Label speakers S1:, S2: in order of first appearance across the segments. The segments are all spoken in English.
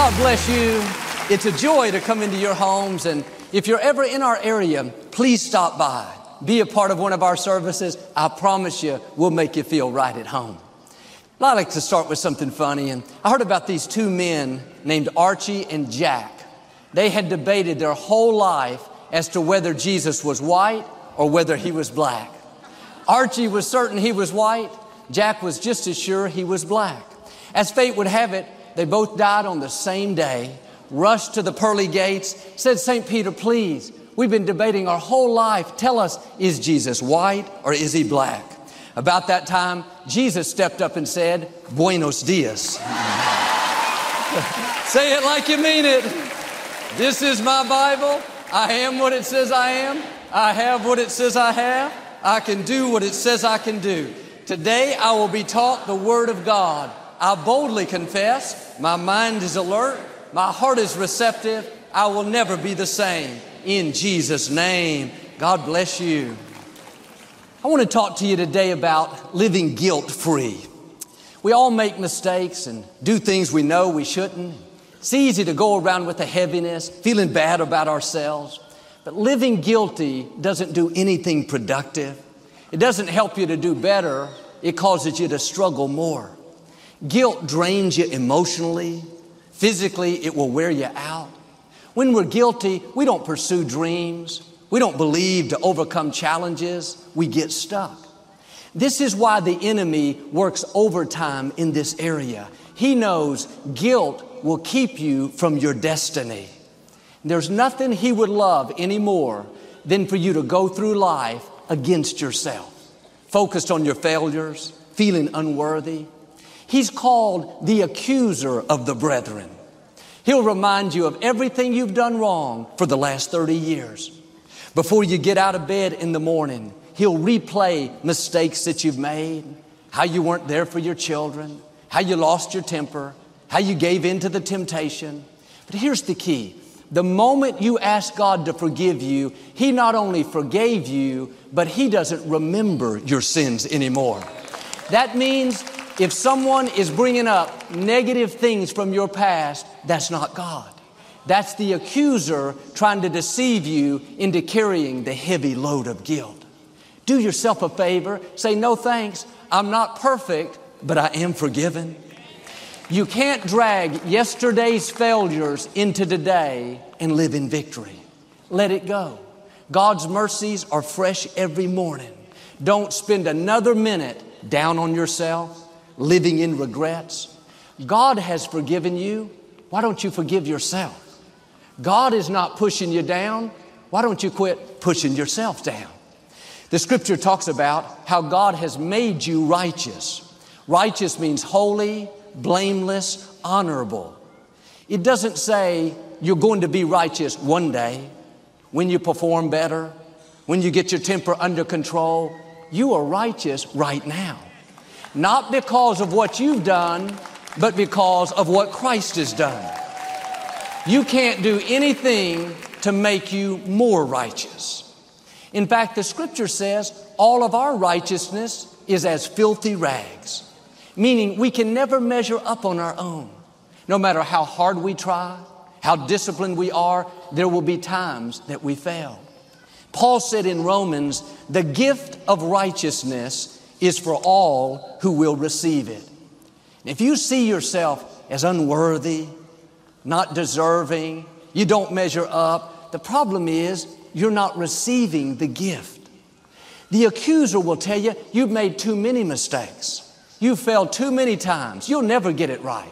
S1: God bless you. It's a joy to come into your homes. And if you're ever in our area, please stop by. Be a part of one of our services. I promise you, we'll make you feel right at home. I like to start with something funny. And I heard about these two men named Archie and Jack. They had debated their whole life as to whether Jesus was white or whether he was black. Archie was certain he was white. Jack was just as sure he was black. As fate would have it, they both died on the same day, rushed to the pearly gates, said, St. Peter, please, we've been debating our whole life. Tell us, is Jesus white or is he black? About that time, Jesus stepped up and said, Buenos dias. Say it like you mean it. This is my Bible. I am what it says I am. I have what it says I have. I can do what it says I can do. Today I will be taught the Word of God. I boldly confess, my mind is alert, my heart is receptive, I will never be the same. In Jesus' name, God bless you. I want to talk to you today about living guilt free. We all make mistakes and do things we know we shouldn't. It's easy to go around with a heaviness, feeling bad about ourselves. But living guilty doesn't do anything productive. It doesn't help you to do better. It causes you to struggle more. Guilt drains you emotionally. Physically, it will wear you out. When we're guilty, we don't pursue dreams. We don't believe to overcome challenges. We get stuck. This is why the enemy works overtime in this area. He knows guilt will keep you from your destiny. There's nothing he would love any more than for you to go through life against yourself, focused on your failures, feeling unworthy. He's called the accuser of the brethren. He'll remind you of everything you've done wrong for the last 30 years. Before you get out of bed in the morning, he'll replay mistakes that you've made, how you weren't there for your children, how you lost your temper, how you gave in to the temptation. But here's the key. The moment you ask God to forgive you, He not only forgave you, but He doesn't remember your sins anymore. That means if someone is bringing up negative things from your past, that's not God. That's the accuser trying to deceive you into carrying the heavy load of guilt. Do yourself a favor. Say, no thanks. I'm not perfect, but I am forgiven. You can't drag yesterday's failures into today and live in victory. Let it go. God's mercies are fresh every morning. Don't spend another minute down on yourself, living in regrets. God has forgiven you. Why don't you forgive yourself? God is not pushing you down. Why don't you quit pushing yourself down? The scripture talks about how God has made you righteous. Righteous means holy, blameless, honorable. It doesn't say you're going to be righteous one day when you perform better, when you get your temper under control. You are righteous right now. Not because of what you've done, but because of what Christ has done. You can't do anything to make you more righteous. In fact, the scripture says all of our righteousness is as filthy rags, meaning we can never measure up on our own. No matter how hard we try, how disciplined we are, there will be times that we fail. Paul said in Romans, the gift of righteousness is for all who will receive it. If you see yourself as unworthy, not deserving, you don't measure up. The problem is you're not receiving the gift. The accuser will tell you you've made too many mistakes. you've failed too many times. You'll never get it right.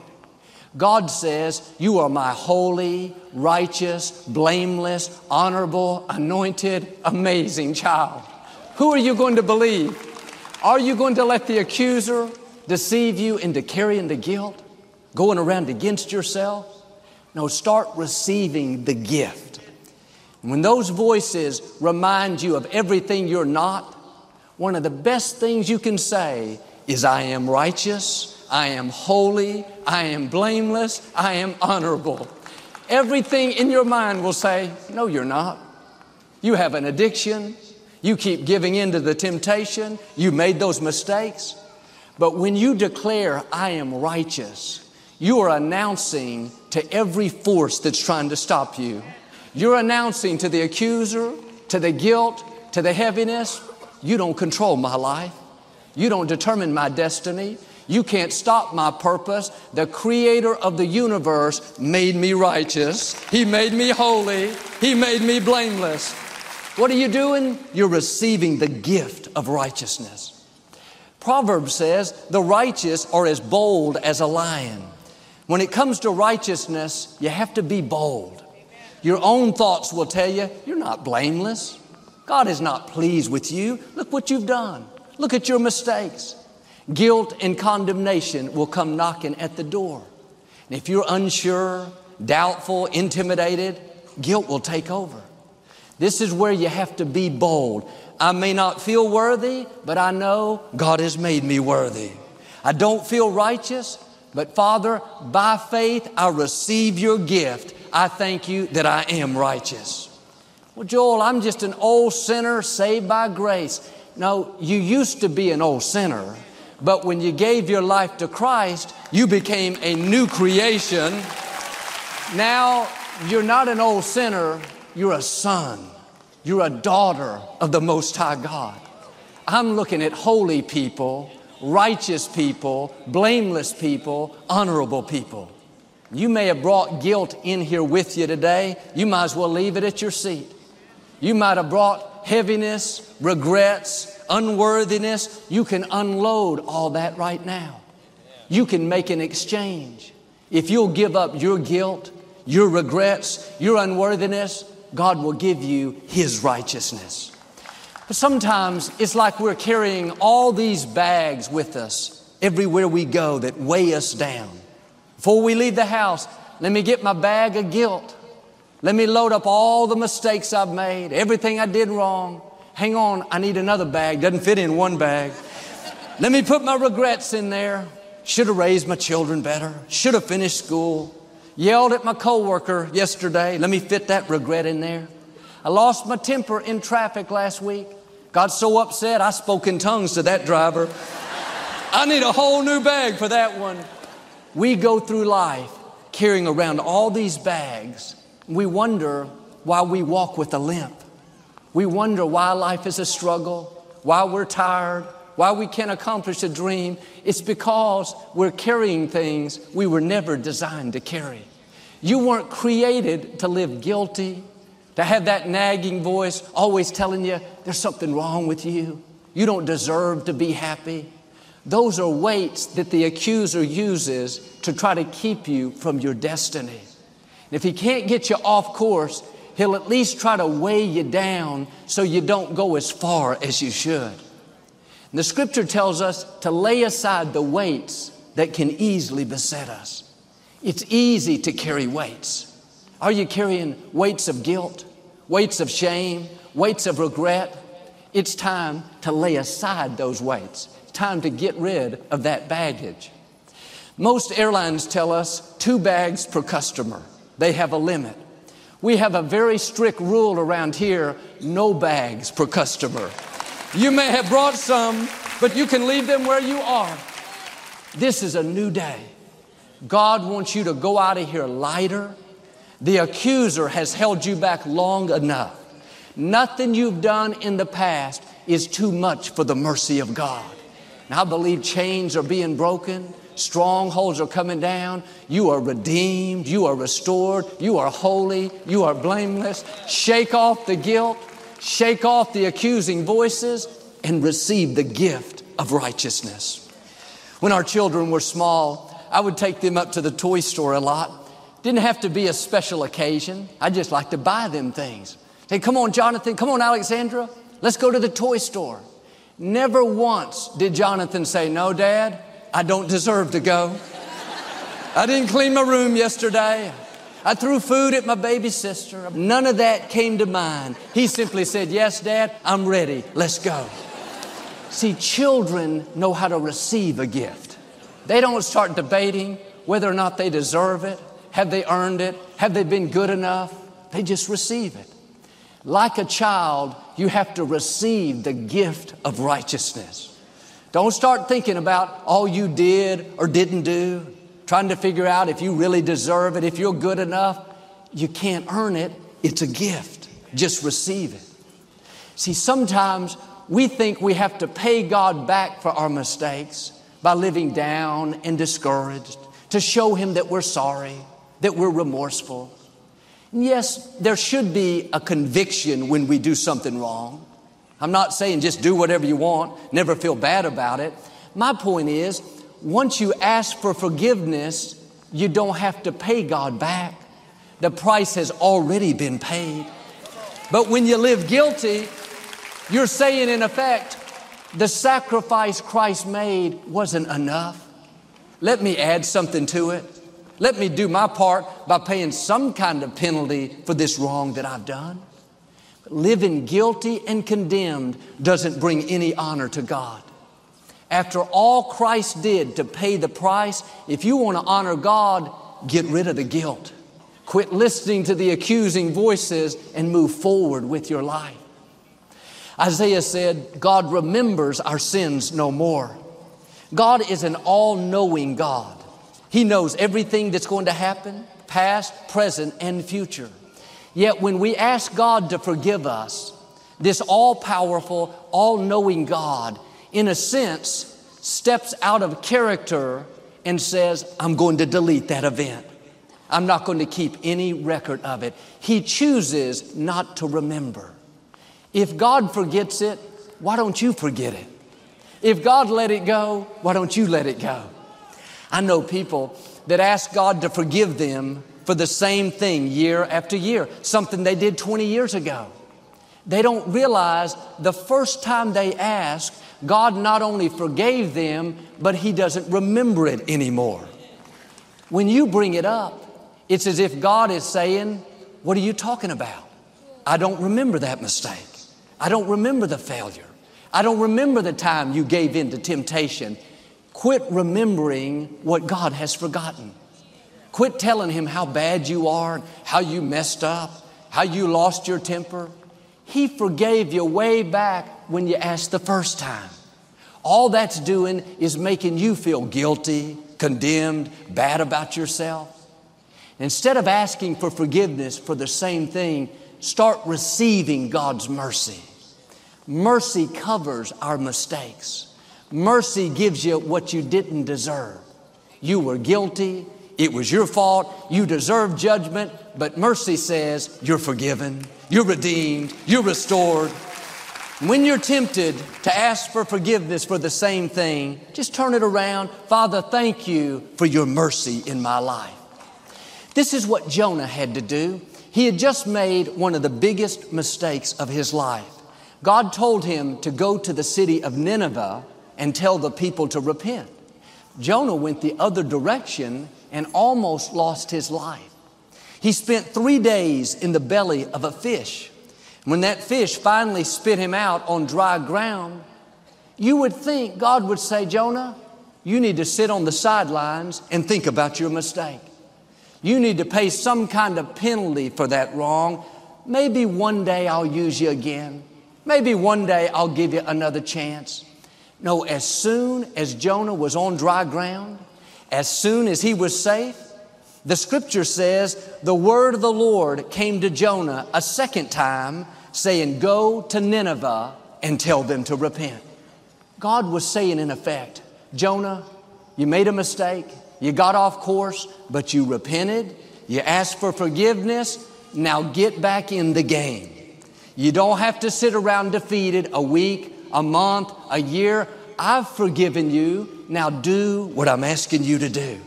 S1: God says, You are my holy, righteous, blameless, honorable, anointed, amazing child. Who are you going to believe? Are you going to let the accuser deceive you into carrying the guilt, going around against yourself? No, start receiving the gift. When those voices remind you of everything you're not, one of the best things you can say is, I am righteous, I am holy, I am blameless, I am honorable. Everything in your mind will say, No, you're not. You have an addiction. You keep giving in to the temptation. You made those mistakes. But when you declare, I am righteous, you are announcing to every force that's trying to stop you. You're announcing to the accuser, to the guilt, to the heaviness, you don't control my life. You don't determine my destiny. You can't stop my purpose. The creator of the universe made me righteous. He made me holy. He made me blameless. What are you doing? You're receiving the gift of righteousness. Proverbs says, the righteous are as bold as a lion. When it comes to righteousness, you have to be bold. Your own thoughts will tell you, you're not blameless. God is not pleased with you. Look what you've done. Look at your mistakes. Guilt and condemnation will come knocking at the door. And if you're unsure, doubtful, intimidated, guilt will take over. This is where you have to be bold. I may not feel worthy, but I know God has made me worthy. I don't feel righteous, but Father, by faith, I receive your gift. I thank you that I am righteous. Well, Joel, I'm just an old sinner saved by grace. No, you used to be an old sinner, but when you gave your life to Christ, you became a new creation. Now, you're not an old sinner, you're a son. You're a daughter of the Most High God. I'm looking at holy people righteous people, blameless people, honorable people. You may have brought guilt in here with you today. You might as well leave it at your seat. You might have brought heaviness, regrets, unworthiness. You can unload all that right now. You can make an exchange. If you'll give up your guilt, your regrets, your unworthiness, God will give you His righteousness. But sometimes it's like we're carrying all these bags with us everywhere we go that weigh us down. Before we leave the house, let me get my bag of guilt. Let me load up all the mistakes I've made, everything I did wrong. Hang on, I need another bag. Doesn't fit in one bag. Let me put my regrets in there. Should have raised my children better. Should have finished school. Yelled at my coworker yesterday. Let me fit that regret in there. I lost my temper in traffic last week. Got so upset, I spoke in tongues to that driver. I need a whole new bag for that one. We go through life carrying around all these bags. We wonder why we walk with a limp. We wonder why life is a struggle, why we're tired, why we can't accomplish a dream. It's because we're carrying things we were never designed to carry. You weren't created to live guilty, to have that nagging voice always telling you there's something wrong with you. You don't deserve to be happy. Those are weights that the accuser uses to try to keep you from your destiny. And if he can't get you off course, he'll at least try to weigh you down so you don't go as far as you should. The scripture tells us to lay aside the weights that can easily beset us. It's easy to carry weights. Are you carrying weights of guilt? weights of shame, weights of regret. It's time to lay aside those weights. Time to get rid of that baggage. Most airlines tell us two bags per customer. They have a limit. We have a very strict rule around here no bags per customer. You may have brought some, but you can leave them where you are. This is a new day. God wants you to go out of here lighter, the accuser has held you back long enough. Nothing you've done in the past is too much for the mercy of God. And I believe chains are being broken, strongholds are coming down. You are redeemed, you are restored, you are holy, you are blameless. Shake off the guilt, shake off the accusing voices, and receive the gift of righteousness. When our children were small, I would take them up to the toy store a lot didn't have to be a special occasion. I just like to buy them things. Say, come on, Jonathan, come on, Alexandra, let's go to the toy store. Never once did Jonathan say, No, Dad, I don't deserve to go. I didn't clean my room yesterday. I threw food at my baby sister. None of that came to mind. He simply said, Yes, Dad, I'm ready. Let's go. See, children know how to receive a gift. They don't start debating whether or not they deserve it. Have they earned it? Have they been good enough? They just receive it. Like a child, you have to receive the gift of righteousness. Don't start thinking about all you did or didn't do. Trying to figure out if you really deserve it, if you're good enough. You can't earn it. It's a gift. Just receive it. See, sometimes we think we have to pay God back for our mistakes by living down and discouraged to show Him that we're sorry, that we're remorseful. And yes, there should be a conviction when we do something wrong. I'm not saying just do whatever you want, never feel bad about it. My point is, once you ask for forgiveness, you don't have to pay God back. The price has already been paid. But when you live guilty, you're saying, in effect, the sacrifice Christ made wasn't enough. Let me add something to it. Let me do my part by paying some kind of penalty for this wrong that I've done. But Living guilty and condemned doesn't bring any honor to God. After all Christ did to pay the price, if you want to honor God, get rid of the guilt. Quit listening to the accusing voices and move forward with your life. Isaiah said, God remembers our sins no more. God is an all knowing God. He knows everything that's going to happen, past, present, and future. Yet when we ask God to forgive us, this all powerful, all knowing God, in a sense, steps out of character and says, I'm going to delete that event. I'm not going to keep any record of it. He chooses not to remember. If God forgets it, why don't you forget it? If God let it go, why don't you let it go? I know people that ask God to forgive them for the same thing year after year, something they did 20 years ago. They don't realize the first time they ask, God not only forgave them, but He doesn't remember it anymore. When you bring it up, it's as if God is saying, What are you talking about? I don't remember that mistake. I don't remember the failure. I don't remember the time you gave in to temptation. Quit remembering what God has forgotten. Quit telling Him how bad you are, how you messed up, how you lost your temper. He forgave you way back when you asked the first time. All that's doing is making you feel guilty, condemned, bad about yourself. Instead of asking for forgiveness for the same thing, start receiving God's mercy. Mercy covers our mistakes. Mercy gives you what you didn't deserve. You were guilty. It was your fault. You deserve judgment. But mercy says you're forgiven. You're redeemed. You're restored. When you're tempted to ask for forgiveness for the same thing, just turn it around. Father, thank you for your mercy in my life. This is what Jonah had to do. He had just made one of the biggest mistakes of his life. God told him to go to the city of Nineveh and tell the people to repent. Jonah went the other direction and almost lost his life. He spent three days in the belly of a fish. When that fish finally spit him out on dry ground, you would think God would say, Jonah, you need to sit on the sidelines and think about your mistake. You need to pay some kind of penalty for that wrong. Maybe one day I'll use you again. Maybe one day I'll give you another chance. No, as soon as Jonah was on dry ground, as soon as he was safe, the scripture says the word of the Lord came to Jonah a second time, saying, Go to Nineveh and tell them to repent. God was saying, in effect, Jonah, you made a mistake, you got off course, but you repented, you asked for forgiveness, now get back in the game. You don't have to sit around defeated a week, a month, a year. I've forgiven you. Now do what I'm asking you to do.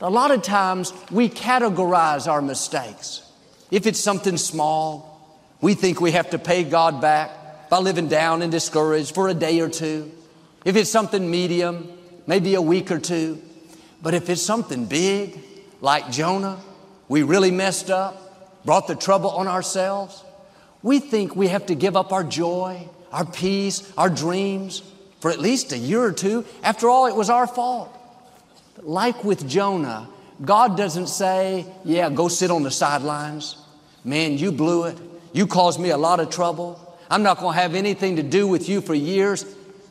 S1: A lot of times we categorize our mistakes. If it's something small, we think we have to pay God back by living down and discouraged for a day or two. If it's something medium, maybe a week or two. But if it's something big, like Jonah, we really messed up, brought the trouble on ourselves, we think we have to give up our joy, our peace, our dreams for at least a year or two. After all, it was our fault. But like with Jonah, God doesn't say, Yeah, go sit on the sidelines. Man, you blew it. You caused me a lot of trouble. I'm not going to have anything to do with you for years.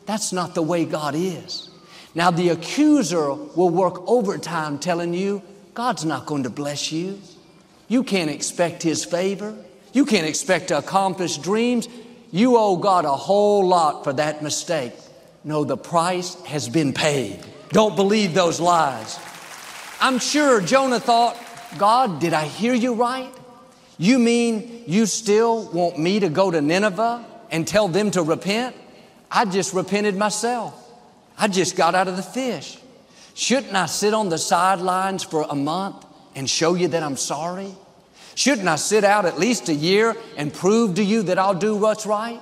S1: That's not the way God is. Now, the accuser will work overtime telling you God's not going to bless you. You can't expect His favor. You can't expect to accomplish dreams. You owe God a whole lot for that mistake. No, the price has been paid. Don't believe those lies. I'm sure Jonah thought, God, did I hear you right? You mean you still want me to go to Nineveh and tell them to repent? I just repented myself. I just got out of the fish. Shouldn't I sit on the sidelines for a month and show you that I'm sorry? Shouldn't I sit out at least a year and prove to you that I'll do what's right?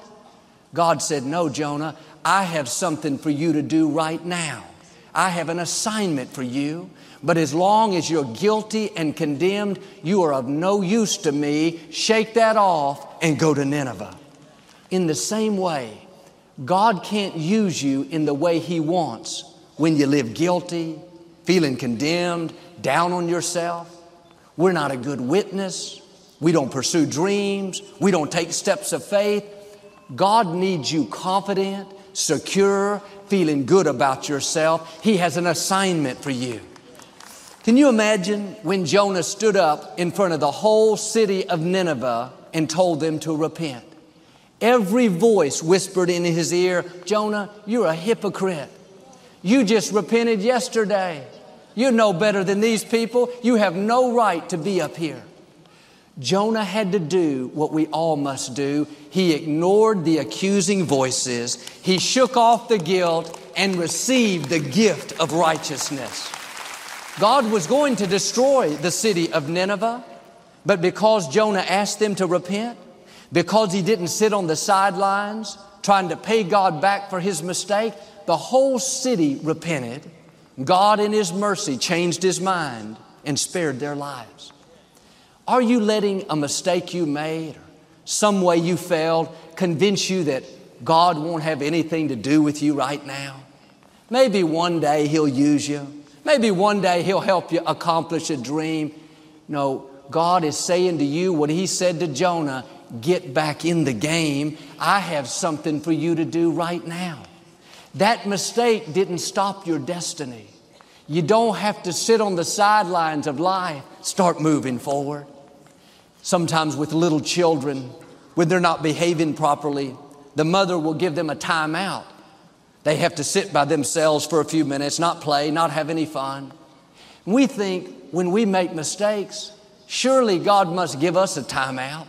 S1: God said, No, Jonah, I have something for you to do right now. I have an assignment for you. But as long as you're guilty and condemned, you are of no use to me. Shake that off and go to Nineveh. In the same way, God can't use you in the way He wants when you live guilty, feeling condemned, down on yourself. We're not a good witness. We don't pursue dreams. We don't take steps of faith. God needs you confident, secure, feeling good about yourself. He has an assignment for you. Can you imagine when Jonah stood up in front of the whole city of Nineveh and told them to repent? Every voice whispered in his ear, Jonah, you're a hypocrite. You just repented yesterday. You know better than these people. You have no right to be up here. Jonah had to do what we all must do. He ignored the accusing voices. He shook off the guilt and received the gift of righteousness. God was going to destroy the city of Nineveh, but because Jonah asked them to repent, because he didn't sit on the sidelines trying to pay God back for his mistake, the whole city repented. God, in His mercy, changed His mind and spared their lives. Are you letting a mistake you made or some way you failed convince you that God won't have anything to do with you right now? Maybe one day He'll use you. Maybe one day He'll help you accomplish a dream. No, God is saying to you what He said to Jonah get back in the game. I have something for you to do right now. That mistake didn't stop your destiny. You don't have to sit on the sidelines of life. Start moving forward. Sometimes with little children, when they're not behaving properly, the mother will give them a timeout. They have to sit by themselves for a few minutes, not play, not have any fun. We think when we make mistakes, surely God must give us a timeout.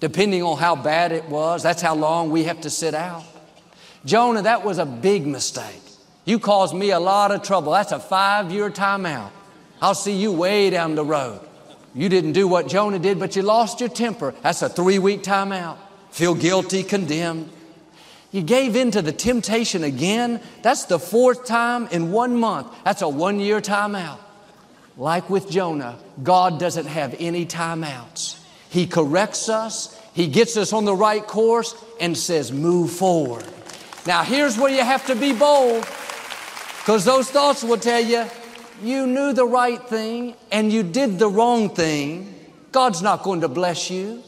S1: Depending on how bad it was, that's how long we have to sit out. Jonah, that was a big mistake. You caused me a lot of trouble. That's a five year timeout. I'll see you way down the road. You didn't do what Jonah did, but you lost your temper. That's a three week timeout. Feel guilty, condemned. You gave in to the temptation again. That's the fourth time in one month. That's a one year timeout. Like with Jonah, God doesn't have any timeouts. He corrects us, He gets us on the right course, and says, Move forward. Now, here's where you have to be bold, because those thoughts will tell you, you knew the right thing and you did the wrong thing. God's not going to bless you.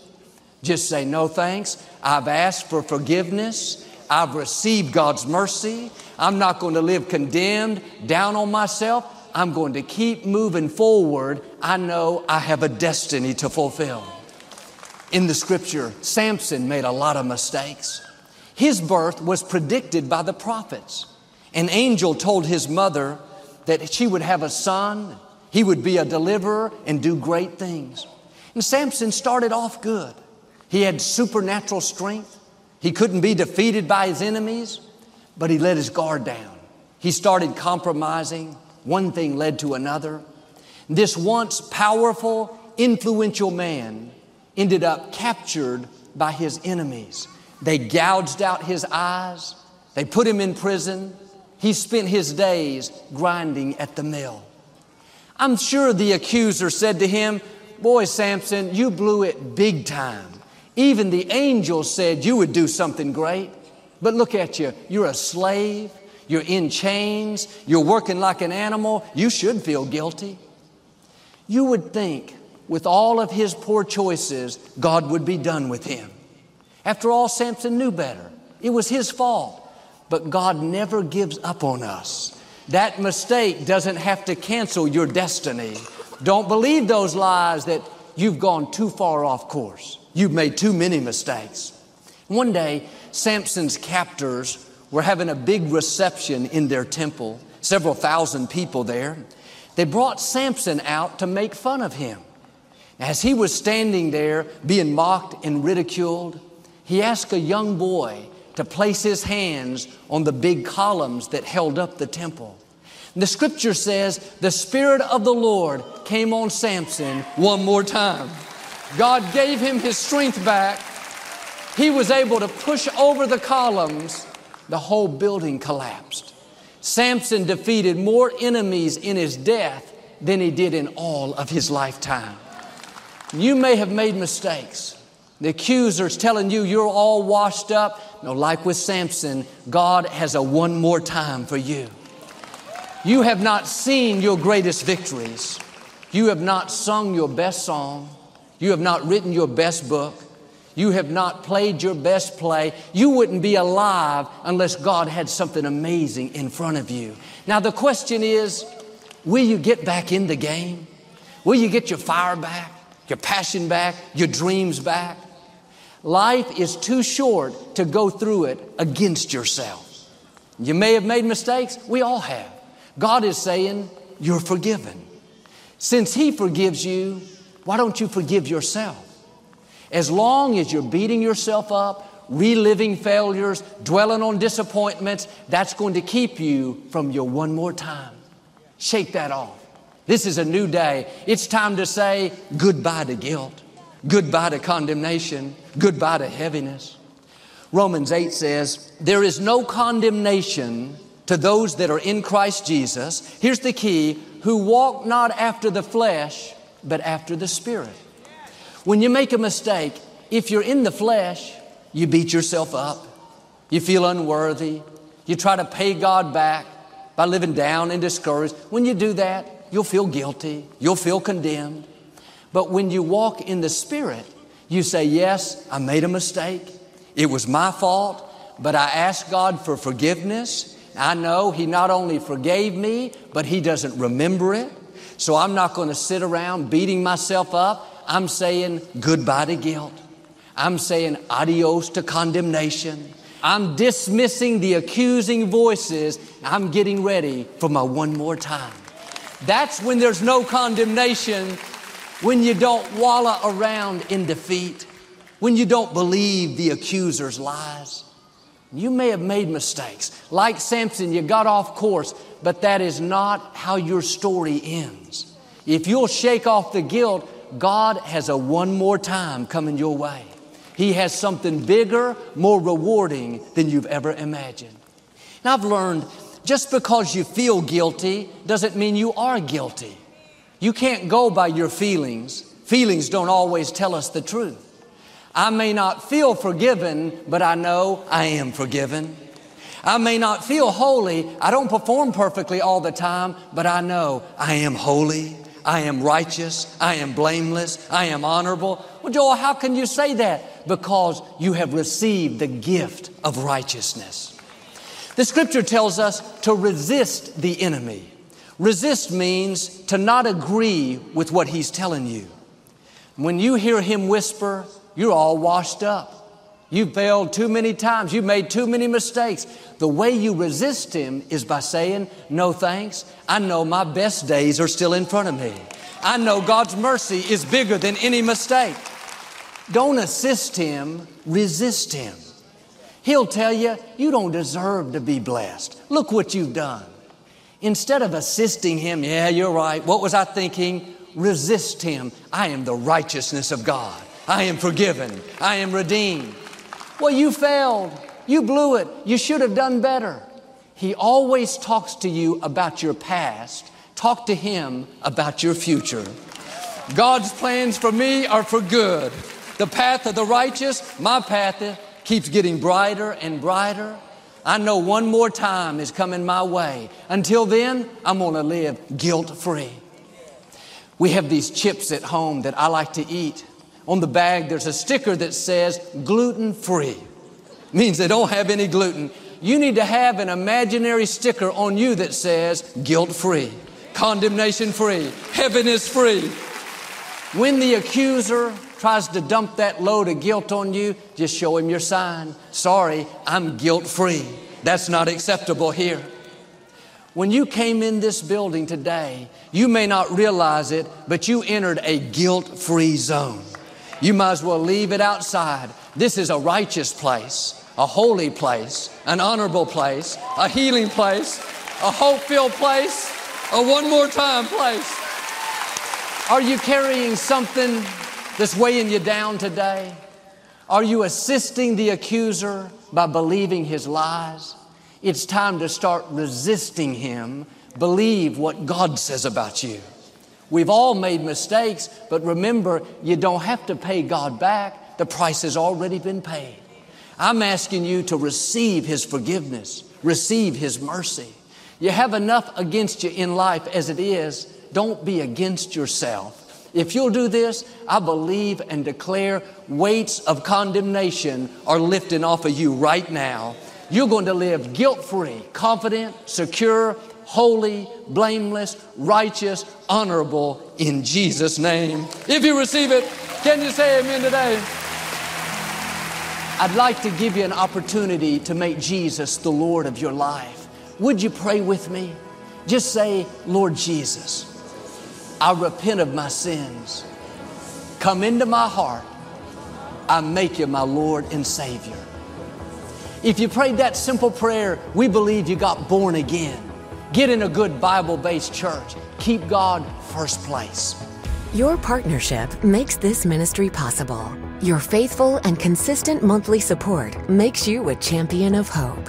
S1: Just say, No thanks. I've asked for forgiveness. I've received God's mercy. I'm not going to live condemned, down on myself. I'm going to keep moving forward. I know I have a destiny to fulfill. In the scripture, Samson made a lot of mistakes. His birth was predicted by the prophets. An angel told his mother that she would have a son, he would be a deliverer and do great things. And Samson started off good. He had supernatural strength. He couldn't be defeated by his enemies, but he let his guard down. He started compromising. One thing led to another. This once powerful, influential man ended up captured by his enemies. They gouged out his eyes. They put him in prison. He spent his days grinding at the mill. I'm sure the accuser said to him, Boy, Samson, you blew it big time. Even the angels said you would do something great. But look at you. You're a slave. You're in chains. You're working like an animal. You should feel guilty. You would think with all of his poor choices, God would be done with him. After all, Samson knew better. It was his fault. But God never gives up on us. That mistake doesn't have to cancel your destiny. Don't believe those lies that you've gone too far off course. You've made too many mistakes. One day, Samson's captors were having a big reception in their temple, several thousand people there. They brought Samson out to make fun of him. As he was standing there being mocked and ridiculed, he asked a young boy to place his hands on the big columns that held up the temple. And the scripture says the Spirit of the Lord came on Samson one more time. God gave him his strength back. He was able to push over the columns. The whole building collapsed. Samson defeated more enemies in his death than he did in all of his lifetime. You may have made mistakes. The accuser's telling you you're all washed up. No, like with Samson, God has a one more time for you. You have not seen your greatest victories. You have not sung your best song. You have not written your best book. You have not played your best play. You wouldn't be alive unless God had something amazing in front of you. Now, the question is will you get back in the game? Will you get your fire back, your passion back, your dreams back? Life is too short to go through it against yourself. You may have made mistakes. We all have. God is saying, You're forgiven. Since He forgives you, why don't you forgive yourself? As long as you're beating yourself up, reliving failures, dwelling on disappointments, that's going to keep you from your one more time. Shake that off. This is a new day. It's time to say goodbye to guilt. Goodbye to condemnation. Goodbye to heaviness. Romans 8 says, There is no condemnation to those that are in Christ Jesus. Here's the key who walk not after the flesh, but after the Spirit. When you make a mistake, if you're in the flesh, you beat yourself up. You feel unworthy. You try to pay God back by living down and discouraged. When you do that, you'll feel guilty. You'll feel condemned. But when you walk in the Spirit, you say, Yes, I made a mistake. It was my fault, but I asked God for forgiveness. I know He not only forgave me, but He doesn't remember it. So I'm not going to sit around beating myself up. I'm saying goodbye to guilt. I'm saying adios to condemnation. I'm dismissing the accusing voices. I'm getting ready for my one more time. That's when there's no condemnation when you don't wallow around in defeat, when you don't believe the accuser's lies. You may have made mistakes. Like Samson, you got off course, but that is not how your story ends. If you'll shake off the guilt, God has a one more time coming your way. He has something bigger, more rewarding than you've ever imagined. Now, I've learned just because you feel guilty doesn't mean you are guilty. You can't go by your feelings. Feelings don't always tell us the truth. I may not feel forgiven, but I know I am forgiven. I may not feel holy. I don't perform perfectly all the time, but I know I am holy. I am righteous. I am blameless. I am honorable. Well, Joel, how can you say that? Because you have received the gift of righteousness. The scripture tells us to resist the enemy. Resist means to not agree with what he's telling you. When you hear him whisper, you're all washed up. You've failed too many times. You've made too many mistakes. The way you resist him is by saying, No thanks. I know my best days are still in front of me. I know God's mercy is bigger than any mistake. Don't assist him, resist him. He'll tell you, You don't deserve to be blessed. Look what you've done. Instead of assisting him, yeah, you're right. What was I thinking? Resist him. I am the righteousness of God. I am forgiven. I am redeemed. Well, you failed. You blew it. You should have done better. He always talks to you about your past. Talk to him about your future. God's plans for me are for good. The path of the righteous, my path, keeps getting brighter and brighter. I know one more time is coming my way. Until then, I'm going to live guilt free. We have these chips at home that I like to eat. On the bag, there's a sticker that says gluten free. Means they don't have any gluten. you need to have an imaginary sticker on you that says guilt free, condemnation free, heaven is free. When the accuser tries to dump that load of guilt on you, just show him your sign. Sorry, I'm guilt free. That's not acceptable here. When you came in this building today, you may not realize it, but you entered a guilt free zone. You might as well leave it outside. This is a righteous place, a holy place, an honorable place, a healing place, a hope filled place, a one more time place. Are you carrying something that's weighing you down today? Are you assisting the accuser by believing his lies? It's time to start resisting Him. Believe what God says about you. We've all made mistakes, but remember, you don't have to pay God back. The price has already been paid. I'm asking you to receive His forgiveness, receive His mercy. You have enough against you in life as it is. Don't be against yourself. If you'll do this, I believe and declare weights of condemnation are lifting off of you right now. You're going to live guilt free, confident, secure, holy, blameless, righteous, honorable in Jesus' name. If you receive it, can you say amen today? I'd like to give you an opportunity to make Jesus the Lord of your life. Would you pray with me? Just say, Lord Jesus, I repent of my sins. Come into my heart. I make you my Lord and Savior. If you prayed that simple prayer, we believe you got born again. Get in a good Bible based church. Keep God first place.
S2: Your partnership makes this ministry possible. Your faithful and consistent monthly support makes you a champion of hope.